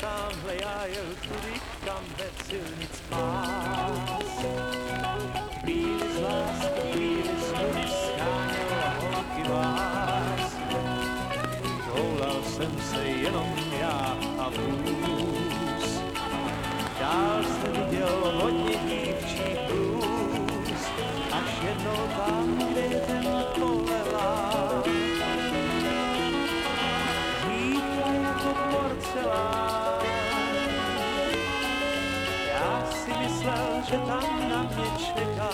tamhle, já jel tudy, kam ve silnic pás. Chvíli z lásky, chvíli z nudy, scháněl holky vás. Toulal jsem se jenom já a vůz. Dál jsem viděl hodně dívčích blues, že tam na mě čeká.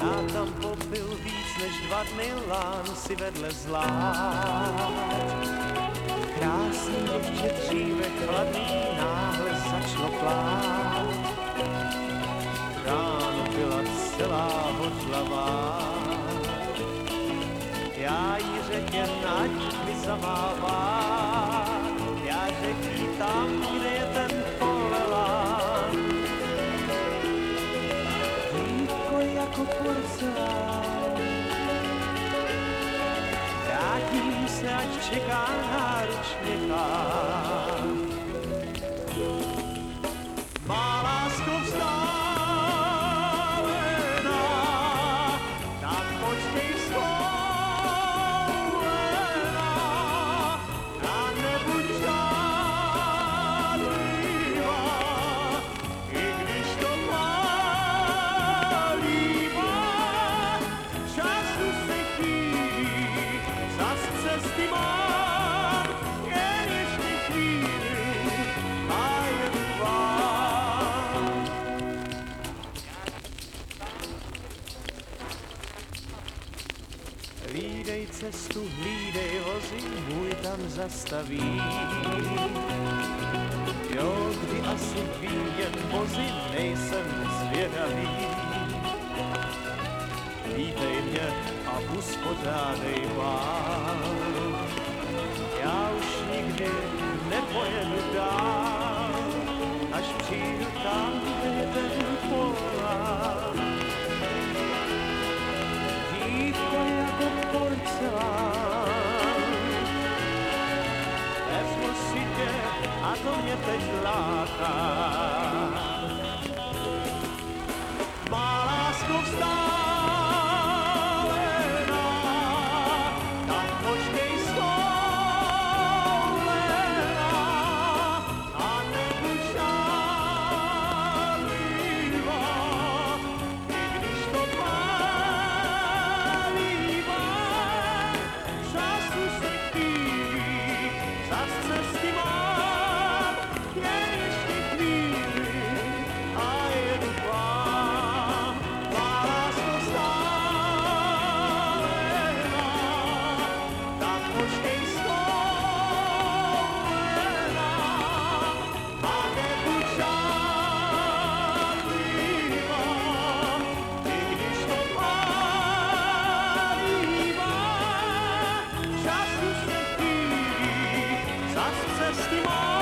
Já tam popil víc než dva dny, lán si vedle zvlášť. Krásný děvče dříve chladný náhle začalo plát. Ráno byla celá hodlavá. Já jí jen ať mi zamává. Porcelán. Vrátím se, ať čeká náruč měkká. Hlídej cestu, hlídej vozy, můj tam zastaví. Jo, kdy asi ví jen vozy, nejsem zvědavý. Vítej mě a uspořádej bál. Já už nikdy nepojedu dál, nie te lata. しても